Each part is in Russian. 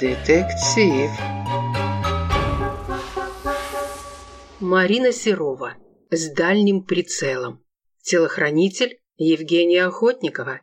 Детектив. Марина Серова. С дальним прицелом. Телохранитель Евгения Охотникова.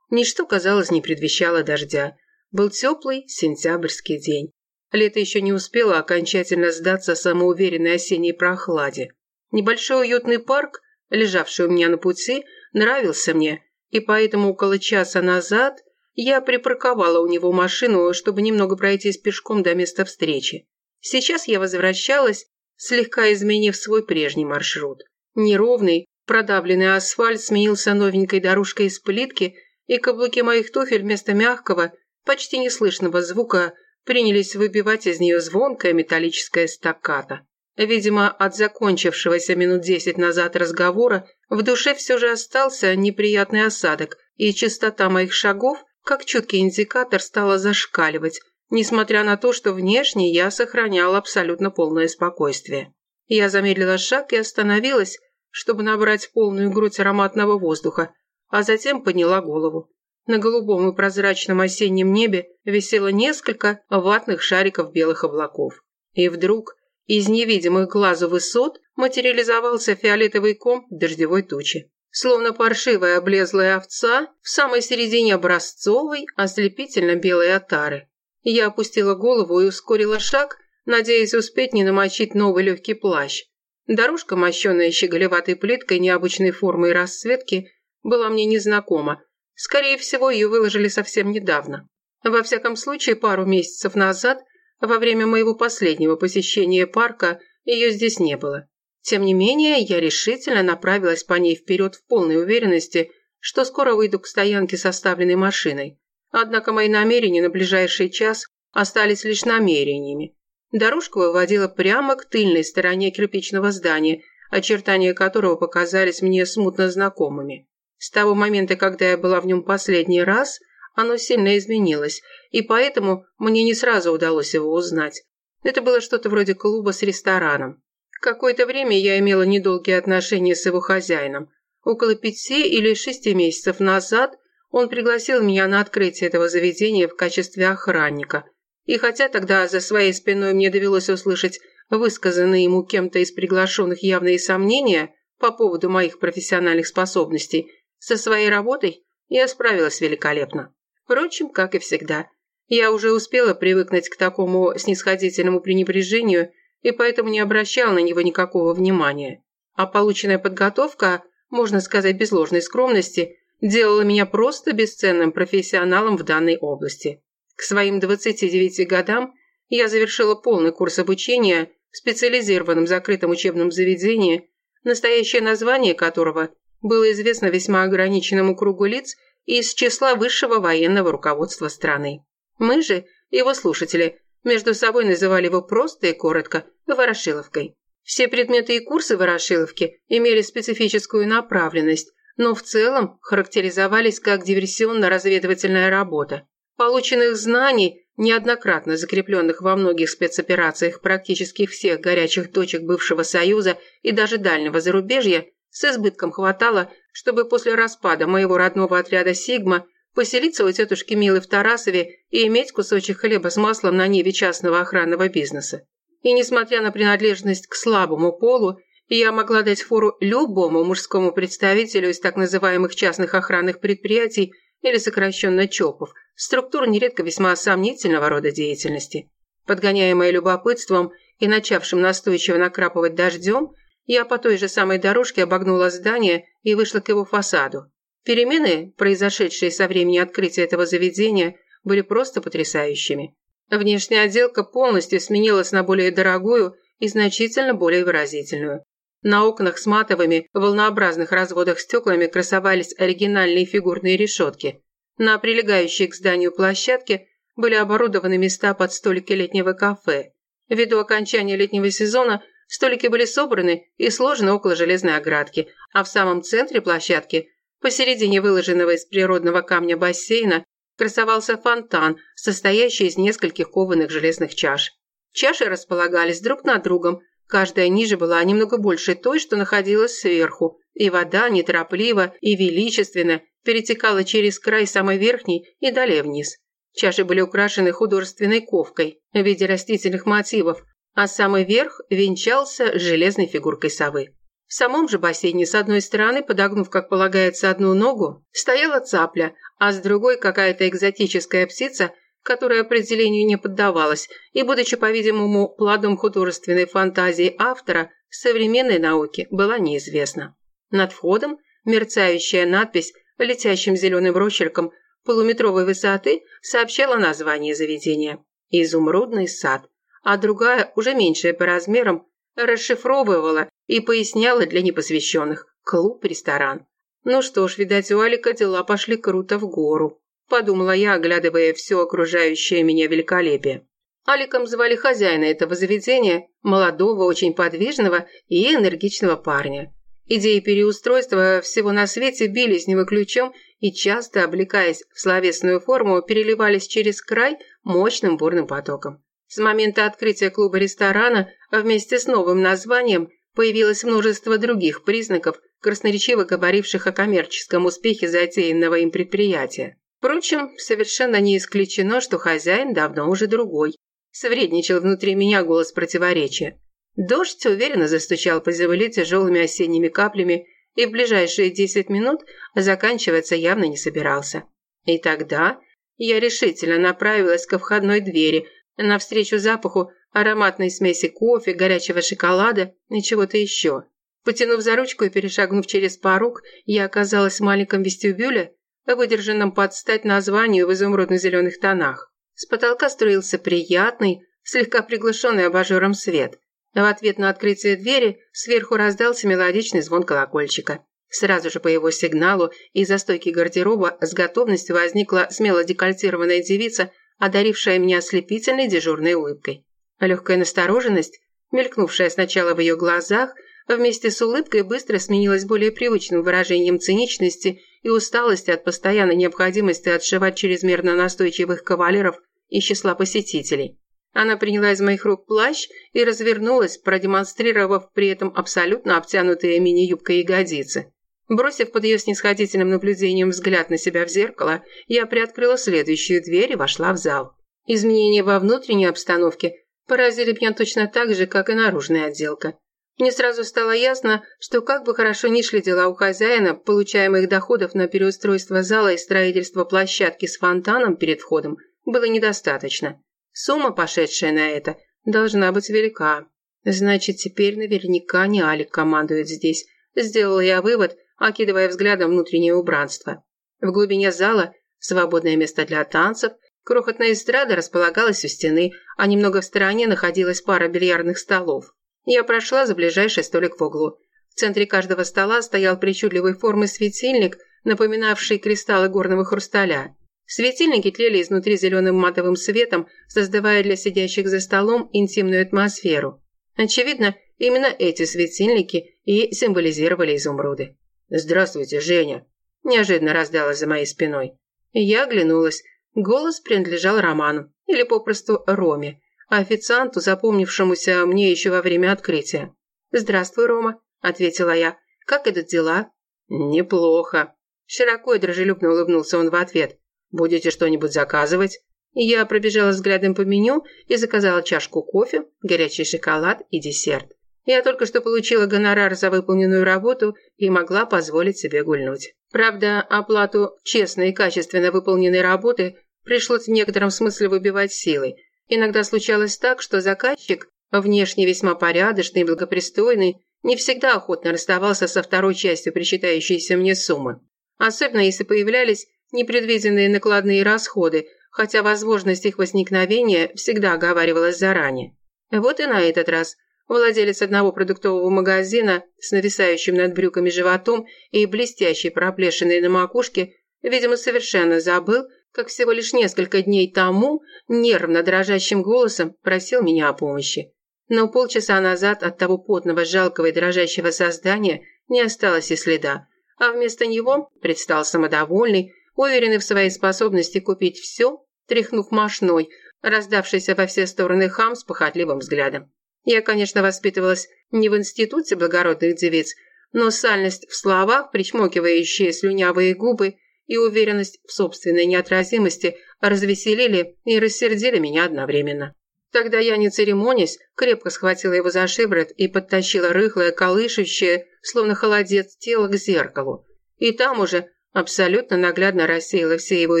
Ничто, казалось, не предвещало дождя. Был теплый сентябрьский день. Лето еще не успело окончательно сдаться самоуверенной осенней прохладе. Небольшой уютный парк, лежавший у меня на пути, нравился мне, и поэтому около часа назад – я припарковала у него машину, чтобы немного пройтись пешком до места встречи. Сейчас я возвращалась, слегка изменив свой прежний маршрут. Неровный, продавленный асфальт сменился новенькой дорожкой из плитки, и каблуки моих туфель вместо мягкого, почти неслышного звука принялись выбивать из нее звонкое металлическое стаккато. Видимо, от закончившегося минут десять назад разговора в душе все же остался неприятный осадок, и частота моих шагов как чуткий индикатор стала зашкаливать, несмотря на то, что внешне я сохраняла абсолютно полное спокойствие. Я замедлила шаг и остановилась, чтобы набрать полную грудь ароматного воздуха, а затем подняла голову. На голубом и прозрачном осеннем небе висело несколько ватных шариков белых облаков. И вдруг из невидимых глазу высот материализовался фиолетовый ком дождевой тучи словно паршивая облезлая овца в самой середине образцовой, ослепительно белой отары. Я опустила голову и ускорила шаг, надеясь успеть не намочить новый легкий плащ. Дорожка, мощенная щеголеватой плиткой необычной формы и расцветки, была мне незнакома. Скорее всего, ее выложили совсем недавно. Во всяком случае, пару месяцев назад, во время моего последнего посещения парка, ее здесь не было. Тем не менее, я решительно направилась по ней вперед в полной уверенности, что скоро выйду к стоянке с оставленной машиной. Однако мои намерения на ближайший час остались лишь намерениями. Дорожка выводила прямо к тыльной стороне кирпичного здания, очертания которого показались мне смутно знакомыми. С того момента, когда я была в нем последний раз, оно сильно изменилось, и поэтому мне не сразу удалось его узнать. Это было что-то вроде клуба с рестораном. Какое-то время я имела недолгие отношения с его хозяином. Около пяти или шести месяцев назад он пригласил меня на открытие этого заведения в качестве охранника. И хотя тогда за своей спиной мне довелось услышать высказанные ему кем-то из приглашенных явные сомнения по поводу моих профессиональных способностей, со своей работой я справилась великолепно. Впрочем, как и всегда. Я уже успела привыкнуть к такому снисходительному пренебрежению и поэтому не обращал на него никакого внимания. А полученная подготовка, можно сказать без ложной скромности, делала меня просто бесценным профессионалом в данной области. К своим 29 годам я завершила полный курс обучения в специализированном закрытом учебном заведении, настоящее название которого было известно весьма ограниченному кругу лиц из числа высшего военного руководства страны. Мы же, его слушатели, между собой называли его просто и коротко «Ворошиловкой». Все предметы и курсы Ворошиловки имели специфическую направленность, но в целом характеризовались как диверсионно-разведывательная работа. Полученных знаний, неоднократно закрепленных во многих спецоперациях практически всех горячих точек бывшего Союза и даже дальнего зарубежья, с избытком хватало, чтобы после распада моего родного отряда «Сигма» поселиться у тетушки Милы в Тарасове и иметь кусочек хлеба с маслом на ниве частного охранного бизнеса. И несмотря на принадлежность к слабому полу, я могла дать фору любому мужскому представителю из так называемых частных охранных предприятий или сокращенно ЧОПов, структур нередко весьма сомнительного рода деятельности. Подгоняемая любопытством и начавшим настойчиво накрапывать дождем, я по той же самой дорожке обогнула здание и вышла к его фасаду. Перемены, произошедшие со времени открытия этого заведения, были просто потрясающими. Внешняя отделка полностью сменилась на более дорогую и значительно более выразительную. На окнах с матовыми, волнообразных разводах стеклами красовались оригинальные фигурные решетки. На прилегающей к зданию площадке были оборудованы места под столики летнего кафе. Ввиду окончания летнего сезона столики были собраны и сложены около железной оградки, а в самом центре площадки Посередине выложенного из природного камня бассейна красовался фонтан, состоящий из нескольких кованых железных чаш. Чаши располагались друг над другом, каждая ниже была немного больше той, что находилась сверху, и вода неторопливо и величественно перетекала через край самой верхней и далее вниз. Чаши были украшены художественной ковкой в виде растительных мотивов, а самый верх венчался железной фигуркой совы. В самом же бассейне с одной стороны, подогнув, как полагается, одну ногу, стояла цапля, а с другой какая-то экзотическая птица, которая определению не поддавалась, и, будучи, по-видимому, плодом художественной фантазии автора, современной науки была неизвестна. Над входом мерцающая надпись летящим зеленым росчерком полуметровой высоты сообщала название заведения – «Изумрудный сад», а другая, уже меньшая по размерам, расшифровывала и поясняла для непосвященных – клуб-ресторан. Ну что ж, видать, у Алика дела пошли круто в гору, подумала я, оглядывая все окружающее меня великолепие. Аликом звали хозяина этого заведения, молодого, очень подвижного и энергичного парня. Идеи переустройства всего на свете били с него ключом и часто, облекаясь в словесную форму, переливались через край мощным бурным потоком. С момента открытия клуба-ресторана вместе с новым названием появилось множество других признаков, красноречиво говоривших о коммерческом успехе затеянного им предприятия. Впрочем, совершенно не исключено, что хозяин давно уже другой. Свредничал внутри меня голос противоречия. Дождь уверенно застучал по земле тяжелыми осенними каплями и в ближайшие десять минут заканчиваться явно не собирался. И тогда я решительно направилась ко входной двери, навстречу запаху ароматной смеси кофе, горячего шоколада и чего-то еще. Потянув за ручку и перешагнув через порог, я оказалась в маленьком вестибюле, выдержанном под стать названию в изумрудно-зеленых тонах. С потолка струился приятный, слегка приглушенный абажуром свет. В ответ на открытие двери сверху раздался мелодичный звон колокольчика. Сразу же по его сигналу из-за стойки гардероба с готовностью возникла смело декольтированная девица, одарившая меня ослепительной дежурной улыбкой. Легкая настороженность, мелькнувшая сначала в ее глазах, вместе с улыбкой быстро сменилась более привычным выражением циничности и усталости от постоянной необходимости отшивать чрезмерно настойчивых кавалеров из числа посетителей. Она приняла из моих рук плащ и развернулась, продемонстрировав при этом абсолютно обтянутые мини-юбкой ягодицы. Бросив под ее снисходительным наблюдением взгляд на себя в зеркало, я приоткрыла следующую дверь и вошла в зал. Изменения во внутренней обстановке поразили меня точно так же, как и наружная отделка. Мне сразу стало ясно, что как бы хорошо ни шли дела у хозяина, получаемых доходов на переустройство зала и строительство площадки с фонтаном перед входом было недостаточно. Сумма, пошедшая на это, должна быть велика. Значит, теперь наверняка не Алик командует здесь. Сделал я вывод, окидывая взглядом внутреннее убранство. В глубине зала свободное место для танцев, крохотная эстрада располагалась у стены, а немного в стороне находилась пара бильярдных столов. Я прошла за ближайший столик в углу. В центре каждого стола стоял причудливой формы светильник, напоминавший кристаллы горного хрусталя. Светильники тлели изнутри зеленым матовым светом, создавая для сидящих за столом интимную атмосферу. Очевидно, именно эти светильники и символизировали изумруды. «Здравствуйте, Женя!» – неожиданно раздалось за моей спиной. Я оглянулась. Голос принадлежал Роману, или попросту Роме, официанту, запомнившемуся мне еще во время открытия. «Здравствуй, Рома», – ответила я. «Как идут дела?» «Неплохо». Широко и дружелюбно улыбнулся он в ответ. Будете что-нибудь заказывать?» Я пробежала взглядом по меню и заказала чашку кофе, горячий шоколад и десерт. Я только что получила гонорар за выполненную работу и могла позволить себе гульнуть. Правда, оплату честно и качественно выполненной работы пришлось в некотором смысле выбивать силой. Иногда случалось так, что заказчик, внешне весьма порядочный и благопристойный, не всегда охотно расставался со второй частью причитающейся мне суммы. Особенно если появлялись непредвиденные накладные расходы, хотя возможность их возникновения всегда оговаривалась заранее. Вот и на этот раз владелец одного продуктового магазина с нависающим над брюками животом и блестящей проплешиной на макушке, видимо, совершенно забыл, как всего лишь несколько дней тому нервно дрожащим голосом просил меня о помощи. Но полчаса назад от того потного, жалкого и дрожащего создания не осталось и следа, а вместо него предстал самодовольный, уверенный в своей способности купить все, тряхнув мошной, раздавшийся во все стороны хам с похотливым взглядом. Я, конечно, воспитывалась не в институте благородных девиц, но сальность в словах, причмокивающие слюнявые губы и уверенность в собственной неотразимости развеселили и рассердили меня одновременно. Тогда я, не церемонясь, крепко схватила его за шиворот и подтащила рыхлое, колышущее, словно холодец, тело к зеркалу. И там уже абсолютно наглядно рассеяла все его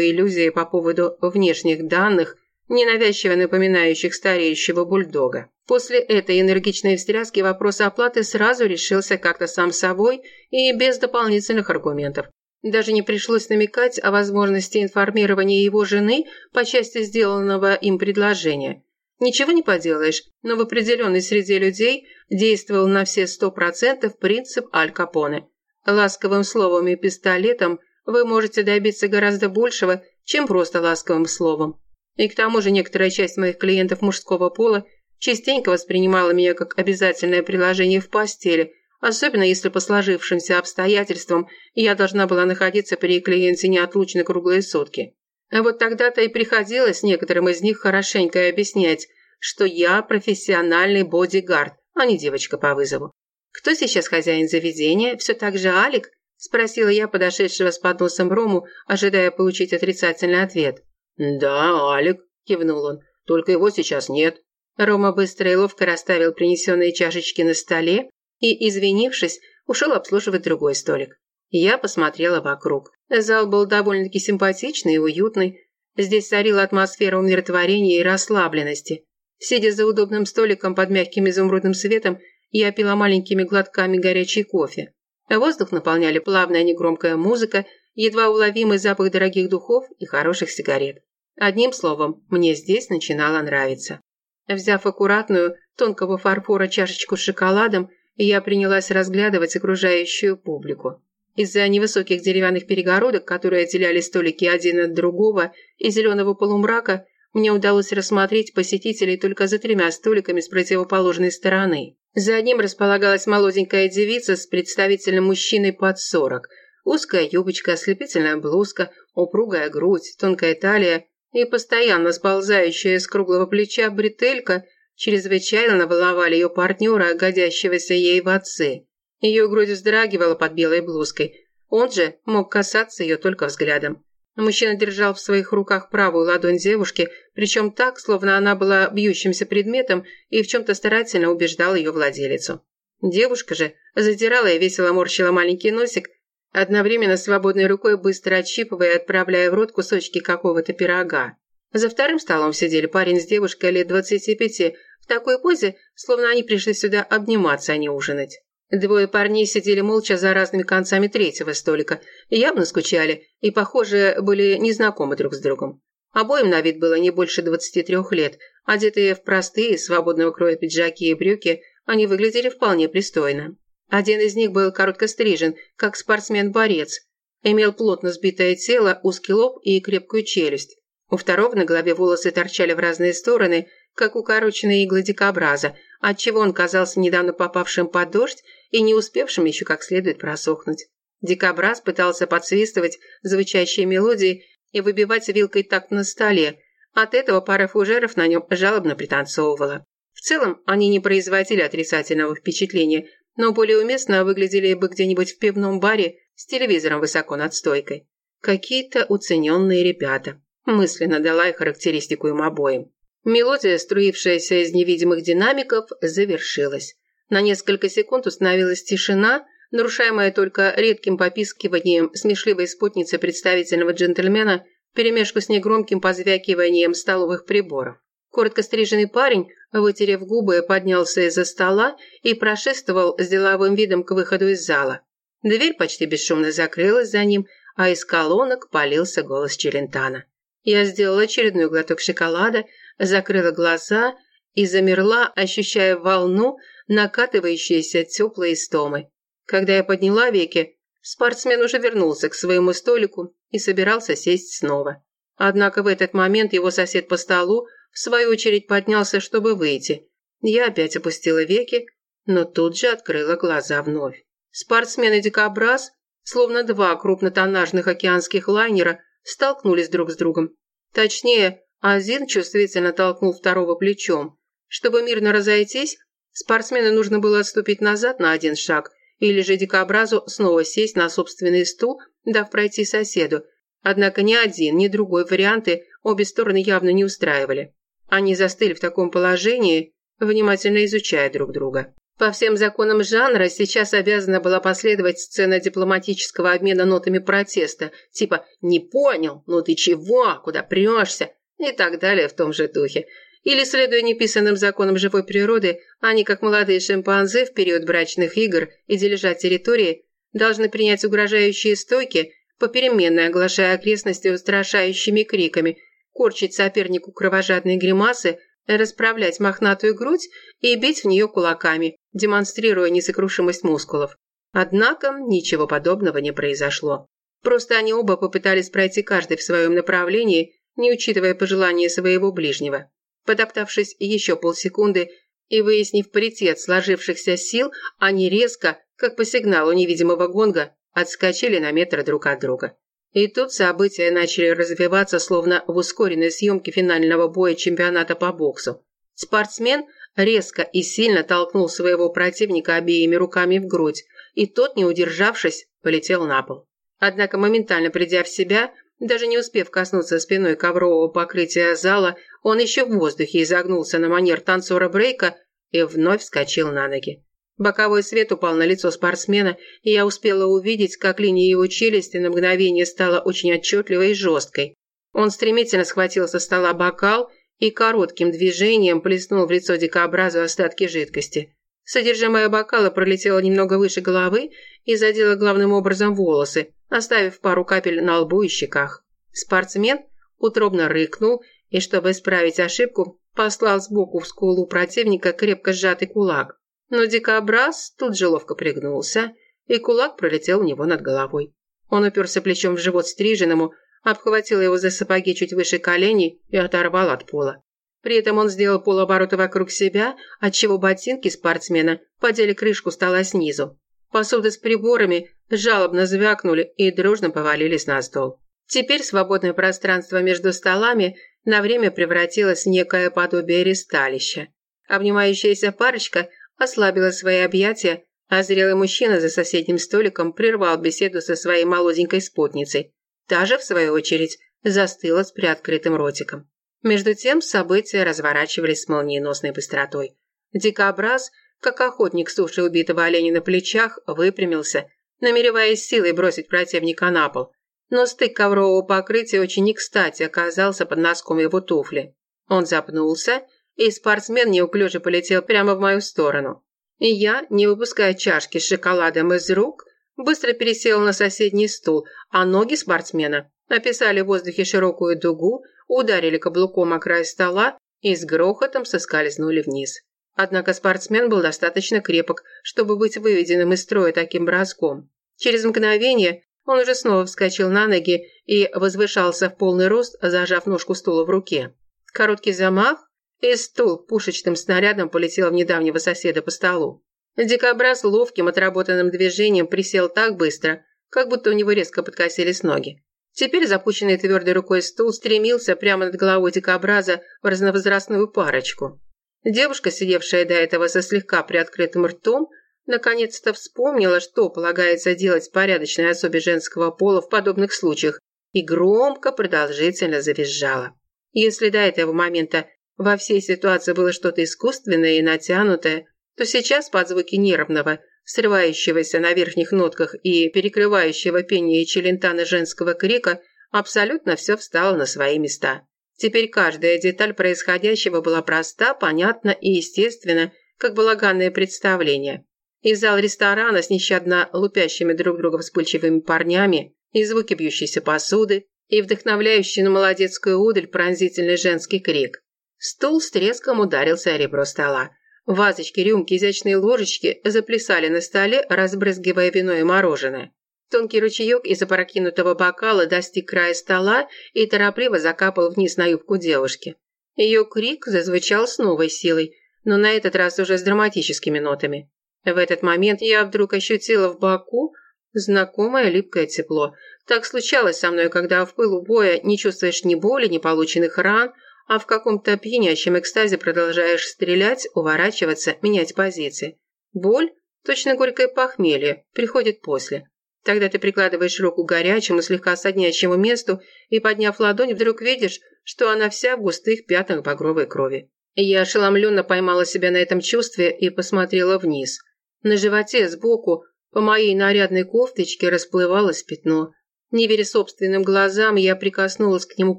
иллюзии по поводу внешних данных, ненавязчиво напоминающих стареющего бульдога. После этой энергичной встряски вопрос оплаты сразу решился как-то сам собой и без дополнительных аргументов. Даже не пришлось намекать о возможности информирования его жены по части сделанного им предложения. Ничего не поделаешь, но в определенной среде людей действовал на все сто процентов принцип Аль Капоне. Ласковым словом и пистолетом вы можете добиться гораздо большего, чем просто ласковым словом. И к тому же некоторая часть моих клиентов мужского пола частенько воспринимала меня как обязательное приложение в постели, особенно если по сложившимся обстоятельствам я должна была находиться при клиенте неотлучно круглые сутки. А вот тогда-то и приходилось некоторым из них хорошенько объяснять, что я профессиональный бодигард, а не девочка по вызову. «Кто сейчас хозяин заведения? Все так же Алик?» – спросила я подошедшего с подносом Рому, ожидая получить отрицательный ответ. «Да, Алик», – кивнул он, – «только его сейчас нет». Рома быстро и ловко расставил принесенные чашечки на столе и, извинившись, ушел обслуживать другой столик. Я посмотрела вокруг. Зал был довольно-таки симпатичный и уютный. Здесь царила атмосфера умиротворения и расслабленности. Сидя за удобным столиком под мягким изумрудным светом, я пила маленькими глотками горячий кофе. Воздух наполняли плавная негромкая музыка, едва уловимый запах дорогих духов и хороших сигарет. Одним словом, мне здесь начинало нравиться. Взяв аккуратную, тонкого фарфора чашечку с шоколадом, я принялась разглядывать окружающую публику. Из-за невысоких деревянных перегородок, которые отделяли столики один от другого, и зеленого полумрака, мне удалось рассмотреть посетителей только за тремя столиками с противоположной стороны. За одним располагалась молоденькая девица с представительным мужчиной под сорок. Узкая юбочка, ослепительная блузка, упругая грудь, тонкая талия и постоянно сползающая с круглого плеча бретелька чрезвычайно волновали ее партнера, годящегося ей в отцы. Ее грудь вздрагивала под белой блузкой. Он же мог касаться ее только взглядом. Мужчина держал в своих руках правую ладонь девушки, причем так, словно она была бьющимся предметом и в чем-то старательно убеждал ее владелицу. Девушка же задирала и весело морщила маленький носик, одновременно свободной рукой быстро отщипывая и отправляя в рот кусочки какого-то пирога. За вторым столом сидели парень с девушкой лет двадцати пяти, в такой позе, словно они пришли сюда обниматься, а не ужинать. Двое парней сидели молча за разными концами третьего столика, явно скучали и, похоже, были незнакомы друг с другом. Обоим на вид было не больше 23 лет, одетые в простые, свободного кроя пиджаки и брюки, они выглядели вполне пристойно. Один из них был коротко стрижен, как спортсмен-борец, имел плотно сбитое тело, узкий лоб и крепкую челюсть. У второго на голове волосы торчали в разные стороны, как укороченные иглы дикобраза, отчего он казался недавно попавшим под дождь и не успевшим еще как следует просохнуть. Дикобраз пытался подсвистывать звучащие мелодии и выбивать вилкой такт на столе. От этого пара фужеров на нем жалобно пританцовывала. В целом, они не производили отрицательного впечатления, но более уместно выглядели бы где-нибудь в пивном баре с телевизором высоко над стойкой. Какие-то уцененные ребята. Мысленно дала я характеристику им обоим. Мелодия, струившаяся из невидимых динамиков, завершилась. На несколько секунд установилась тишина, нарушаемая только редким попискиванием смешливой спутницы представительного джентльмена вперемешку с негромким позвякиванием столовых приборов. Коротко стриженный парень, вытерев губы, поднялся из-за стола и прошествовал с деловым видом к выходу из зала. Дверь почти бесшумно закрылась за ним, а из колонок полился голос Челентана. Я сделала очередной глоток шоколада, закрыла глаза и замерла, ощущая волну, накатывающейся теплой истомы. Когда я подняла веки, спортсмен уже вернулся к своему столику и собирался сесть снова. Однако в этот момент его сосед по столу в свою очередь поднялся, чтобы выйти. Я опять опустила веки, но тут же открыла глаза вновь. Спортсмен и дикобраз, словно два крупнотоннажных океанских лайнера, столкнулись друг с другом. Точнее, один чувствительно толкнул второго плечом. Чтобы мирно разойтись, спортсмену нужно было отступить назад на один шаг, или же дикобразу снова сесть на собственный стул, дав пройти соседу, Однако ни один, ни другой варианты обе стороны явно не устраивали. Они застыли в таком положении, внимательно изучая друг друга. По всем законам жанра сейчас обязана была последовать сцена дипломатического обмена нотами протеста, типа «не понял», «ну ты чего», «куда прешься» и так далее в том же духе. Или, следуя неписанным законам живой природы, они, как молодые шимпанзе в период брачных игр и дележа территории, должны принять угрожающие стойки, попеременно оглашая окрестности устрашающими криками, корчить сопернику кровожадные гримасы, расправлять мохнатую грудь и бить в нее кулаками, демонстрируя несокрушимость мускулов. Однако ничего подобного не произошло. Просто они оба попытались пройти каждый в своем направлении, не учитывая пожелания своего ближнего. Подоптавшись еще полсекунды и выяснив паритет сложившихся сил, они резко, как по сигналу невидимого гонга, отскочили на метр друг от друга. И тут события начали развиваться, словно в ускоренной съемке финального боя чемпионата по боксу. Спортсмен резко и сильно толкнул своего противника обеими руками в грудь, и тот, не удержавшись, полетел на пол. Однако, моментально придя в себя, даже не успев коснуться спиной коврового покрытия зала, он еще в воздухе изогнулся на манер танцора брейка и вновь вскочил на ноги. Боковой свет упал на лицо спортсмена, и я успела увидеть, как линия его челюсти на мгновение стала очень отчетливой и жесткой. Он стремительно схватил со стола бокал и коротким движением плеснул в лицо дикообразу остатки жидкости. Содержимое бокала пролетело немного выше головы и задело главным образом волосы, оставив пару капель на лбу и щеках. Спортсмен утробно рыкнул и, чтобы исправить ошибку, послал сбоку в скулу противника крепко сжатый кулак. Но дикобраз тут же ловко пригнулся, и кулак пролетел у него над головой. Он уперся плечом в живот стриженному, обхватил его за сапоги чуть выше коленей и оторвал от пола. При этом он сделал полоборота вокруг себя, отчего ботинки спортсмена подели крышку стола снизу. Посуда с приборами жалобно звякнули и дружно повалились на стол. Теперь свободное пространство между столами на время превратилось в некое подобие ресталища. Обнимающаяся парочка ослабила свои объятия, а зрелый мужчина за соседним столиком прервал беседу со своей молоденькой спутницей. Та же, в свою очередь, застыла с приоткрытым ротиком. Между тем события разворачивались с молниеносной быстротой. Дикобраз, как охотник с тушей убитого оленя на плечах, выпрямился, намереваясь силой бросить противника на пол. Но стык коврового покрытия очень не кстати оказался под носком его туфли. Он запнулся и спортсмен неуклюже полетел прямо в мою сторону. И я, не выпуская чашки с шоколадом из рук, быстро пересел на соседний стул, а ноги спортсмена описали в воздухе широкую дугу, ударили каблуком о край стола и с грохотом соскользнули вниз. Однако спортсмен был достаточно крепок, чтобы быть выведенным из строя таким броском. Через мгновение он уже снова вскочил на ноги и возвышался в полный рост, зажав ножку стула в руке. Короткий замах, и стул пушечным снарядом полетел в недавнего соседа по столу. Дикобраз ловким отработанным движением присел так быстро, как будто у него резко подкосились ноги. Теперь запущенный твердой рукой стул стремился прямо над головой дикобраза в разновозрастную парочку. Девушка, сидевшая до этого со слегка приоткрытым ртом, наконец-то вспомнила, что полагается делать порядочной особе женского пола в подобных случаях, и громко, продолжительно завизжала. Если до этого момента во всей ситуации было что-то искусственное и натянутое, то сейчас под звуки нервного, срывающегося на верхних нотках и перекрывающего пение челентана женского крика, абсолютно все встало на свои места. Теперь каждая деталь происходящего была проста, понятна и естественна, как балаганное представление. И зал ресторана с нещадно лупящими друг друга вспыльчивыми парнями, и звуки бьющейся посуды, и вдохновляющий на молодецкую удаль пронзительный женский крик. Стул с треском ударился о ребро стола. Вазочки, рюмки, изящные ложечки заплясали на столе, разбрызгивая вино и мороженое. Тонкий ручеек из опрокинутого бокала достиг края стола и торопливо закапал вниз на юбку девушки. Ее крик зазвучал с новой силой, но на этот раз уже с драматическими нотами. В этот момент я вдруг ощутила в боку знакомое липкое тепло. Так случалось со мной, когда в пылу боя не чувствуешь ни боли, ни полученных ран, а в каком-то пьянящем экстазе продолжаешь стрелять, уворачиваться, менять позиции. Боль, точно горькое похмелье, приходит после. Тогда ты прикладываешь руку к горячему, слегка соднящему месту и, подняв ладонь, вдруг видишь, что она вся в густых пятнах багровой крови. Я ошеломленно поймала себя на этом чувстве и посмотрела вниз. На животе сбоку по моей нарядной кофточке расплывалось пятно. Не веря собственным глазам, я прикоснулась к нему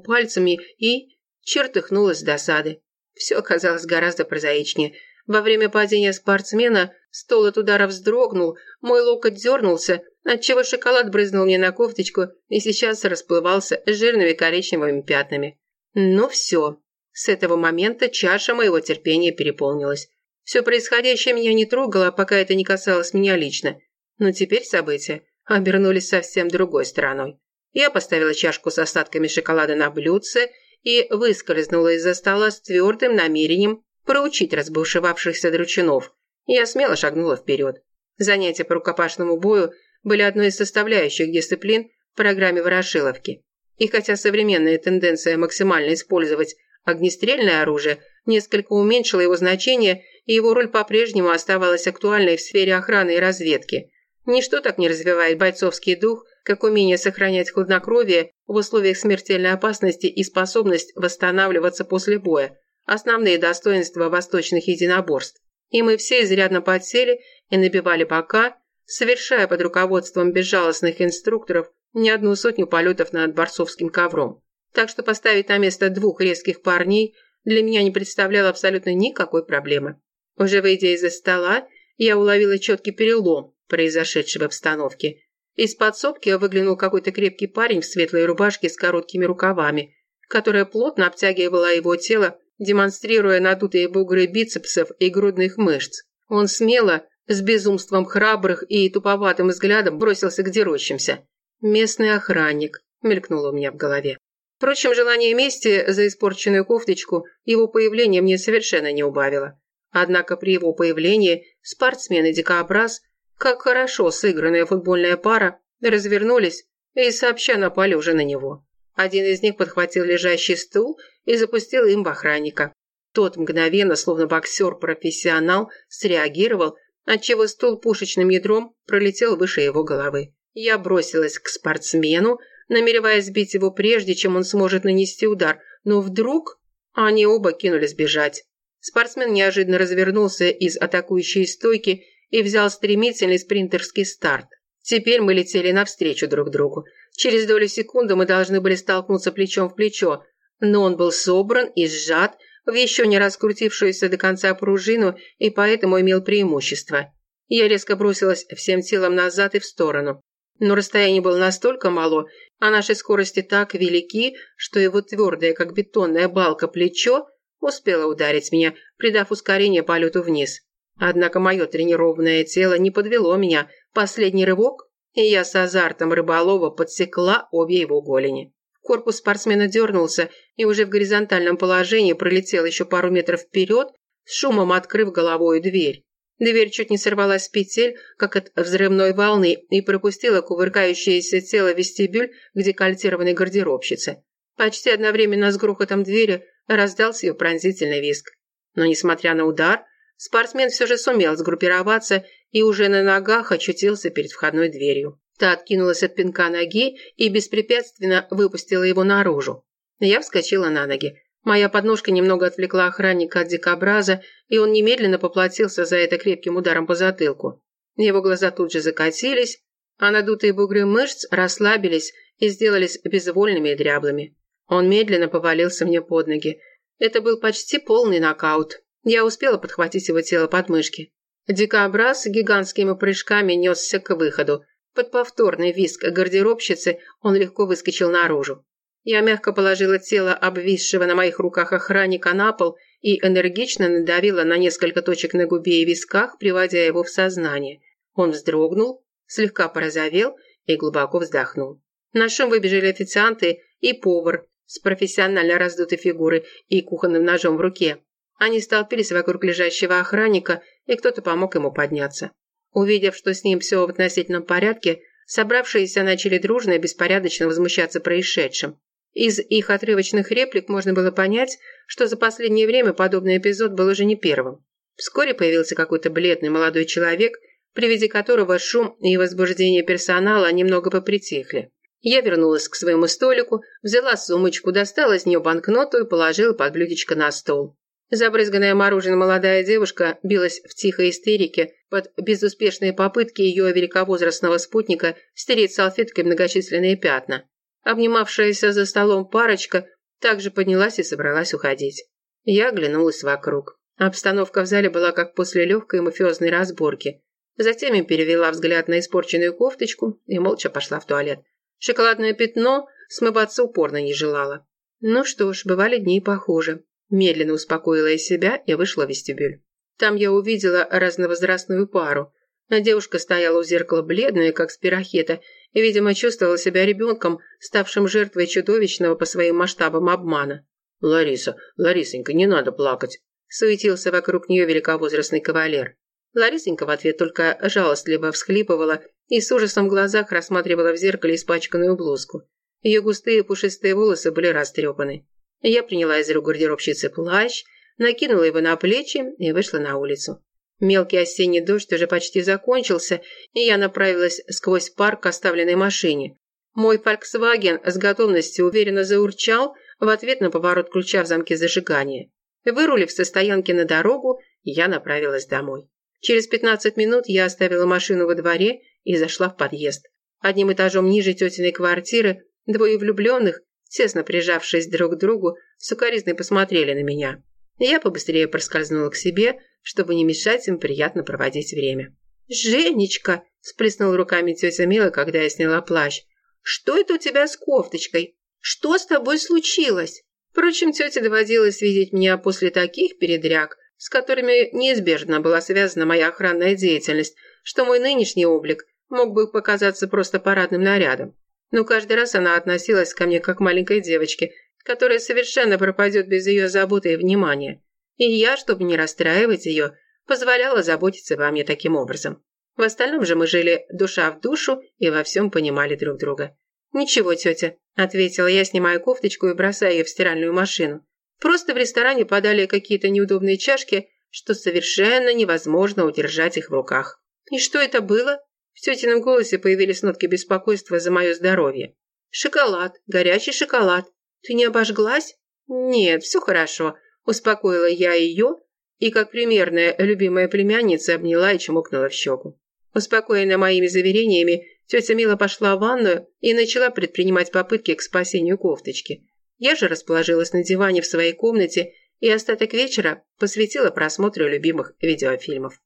пальцами и чертыхнулась с досады. Все оказалось гораздо прозаичнее. Во время падения спортсмена стол от удара вздрогнул, мой локоть дернулся, отчего шоколад брызнул мне на кофточку и сейчас расплывался жирными коричневыми пятнами. Ну все. С этого момента чаша моего терпения переполнилась. Все происходящее меня не трогало, пока это не касалось меня лично. Но теперь события обернулись совсем другой стороной. Я поставила чашку с остатками шоколада на блюдце и выскользнула из-за стола с твердым намерением проучить разбушевавшихся дручунов. Я смело шагнула вперед. Занятия по рукопашному бою были одной из составляющих дисциплин в программе Ворошиловки. И хотя современная тенденция максимально использовать огнестрельное оружие несколько уменьшила его значение, и его роль по-прежнему оставалась актуальной в сфере охраны и разведки. Ничто так не развивает бойцовский дух, как умение сохранять хладнокровие в условиях смертельной опасности и способность восстанавливаться после боя. Основные достоинства восточных единоборств. И мы все изрядно подсели и набивали бока, совершая под руководством безжалостных инструкторов не одну сотню полетов над борцовским ковром. Так что поставить на место двух резких парней для меня не представляло абсолютно никакой проблемы. Уже выйдя из-за стола, я уловила четкий перелом, произошедший в обстановке. Из подсобки выглянул какой-то крепкий парень в светлой рубашке с короткими рукавами, которая плотно обтягивала его тело, демонстрируя надутые бугры бицепсов и грудных мышц. Он смело, с безумством храбрых и туповатым взглядом бросился к дерущимся. «Местный охранник», – мелькнуло у меня в голове. Впрочем, желание мести за испорченную кофточку его появление мне совершенно не убавило. Однако при его появлении спортсмен и дикообраз, как хорошо сыгранная футбольная пара, развернулись и сообща напали уже на него. Один из них подхватил лежащий стул и запустил им в охранника. Тот мгновенно, словно боксер-профессионал, среагировал, отчего стул пушечным ядром пролетел выше его головы. Я бросилась к спортсмену, намереваясь сбить его прежде, чем он сможет нанести удар, но вдруг они оба кинулись бежать. Спортсмен неожиданно развернулся из атакующей стойки и взял стремительный спринтерский старт. Теперь мы летели навстречу друг другу. Через долю секунды мы должны были столкнуться плечом в плечо, но он был собран и сжат в еще не раскрутившуюся до конца пружину и поэтому имел преимущество. Я резко бросилась всем телом назад и в сторону. Но расстояние было настолько мало, а наши скорости так велики, что его твердое, как бетонная балка, плечо успела ударить меня, придав ускорение полету вниз. Однако мое тренированное тело не подвело меня. Последний рывок, и я с азартом рыболова подсекла обе его голени. Корпус спортсмена дернулся и уже в горизонтальном положении пролетел еще пару метров вперед, с шумом открыв головой дверь. Дверь чуть не сорвалась с петель, как от взрывной волны, и пропустила кувыркающееся тело вестибюль к декольтированной гардеробщице. Почти одновременно с грохотом двери раздался ее пронзительный визг. Но, несмотря на удар, спортсмен все же сумел сгруппироваться и уже на ногах очутился перед входной дверью. Та откинулась от пинка ноги и беспрепятственно выпустила его наружу. Я вскочила на ноги. Моя подножка немного отвлекла охранника от дикобраза, и он немедленно поплатился за это крепким ударом по затылку. Его глаза тут же закатились, а надутые бугры мышц расслабились и сделались безвольными и дряблыми. Он медленно повалился мне под ноги. Это был почти полный нокаут. Я успела подхватить его тело под мышки. Дикобраз гигантскими прыжками несся к выходу. Под повторный визг гардеробщицы он легко выскочил наружу. Я мягко положила тело обвисшего на моих руках охранника на пол и энергично надавила на несколько точек на губе и висках, приводя его в сознание. Он вздрогнул, слегка порозовел и глубоко вздохнул. На шум выбежали официанты и повар, с профессионально раздутой фигурой и кухонным ножом в руке. Они столпились вокруг лежащего охранника, и кто-то помог ему подняться. Увидев, что с ним все в относительном порядке, собравшиеся начали дружно и беспорядочно возмущаться происшедшим. Из их отрывочных реплик можно было понять, что за последнее время подобный эпизод был уже не первым. Вскоре появился какой-то бледный молодой человек, при виде которого шум и возбуждение персонала немного попритихли. Я вернулась к своему столику, взяла сумочку, достала из нее банкноту и положила под блюдечко на стол. Забрызганная мороженым молодая девушка билась в тихой истерике под безуспешные попытки ее великовозрастного спутника стереть салфеткой многочисленные пятна. Обнимавшаяся за столом парочка также поднялась и собралась уходить. Я оглянулась вокруг. Обстановка в зале была как после легкой мафиозной разборки. Затем я перевела взгляд на испорченную кофточку и молча пошла в туалет. Шоколадное пятно смываться упорно не желало. Ну что ж, бывали дни похуже. Медленно успокоила я себя и вышла в вестибюль. Там я увидела разновозрастную пару. Девушка стояла у зеркала бледная, как спирохета, и, видимо, чувствовала себя ребенком, ставшим жертвой чудовищного по своим масштабам обмана. «Лариса, Ларисенька, не надо плакать!» суетился вокруг нее великовозрастный кавалер. Ларисенька в ответ только жалостливо всхлипывала и с ужасом в глазах рассматривала в зеркале испачканную блузку. Ее густые пушистые волосы были растрепаны. Я приняла из рук гардеробщицы плащ, накинула его на плечи и вышла на улицу. Мелкий осенний дождь уже почти закончился, и я направилась сквозь парк к оставленной машине. Мой «Фольксваген» с готовностью уверенно заурчал в ответ на поворот ключа в замке зажигания. Вырулив со стоянки на дорогу, я направилась домой. Через 15 минут я оставила машину во дворе и зашла в подъезд. Одним этажом ниже тетиной квартиры двое влюбленных, тесно прижавшись друг к другу, сукоризной посмотрели на меня. Я побыстрее проскользнула к себе, чтобы не мешать им приятно проводить время. «Женечка!» – сплеснула руками тетя Мила, когда я сняла плащ. «Что это у тебя с кофточкой? Что с тобой случилось?» Впрочем, тете доводилось видеть меня после таких передряг, с которыми неизбежно была связана моя охранная деятельность, что мой нынешний облик мог бы показаться просто парадным нарядом. Но каждый раз она относилась ко мне как к маленькой девочке, которая совершенно пропадет без ее заботы и внимания. И я, чтобы не расстраивать ее, позволяла заботиться обо мне таким образом. В остальном же мы жили душа в душу и во всем понимали друг друга. «Ничего, тетя», – ответила я, снимая кофточку и бросая ее в стиральную машину. Просто в ресторане подали какие-то неудобные чашки, что совершенно невозможно удержать их в руках. И что это было? В тетином голосе появились нотки беспокойства за мое здоровье. Шоколад, горячий шоколад. Ты не обожглась? Нет, все хорошо. Успокоила я ее и, как примерная любимая племянница, обняла и чмокнула в щеку. Успокоенная моими заверениями, тетя Мила пошла в ванную и начала предпринимать попытки к спасению кофточки. Я же расположилась на диване в своей комнате и остаток вечера посвятила просмотру любимых видеофильмов.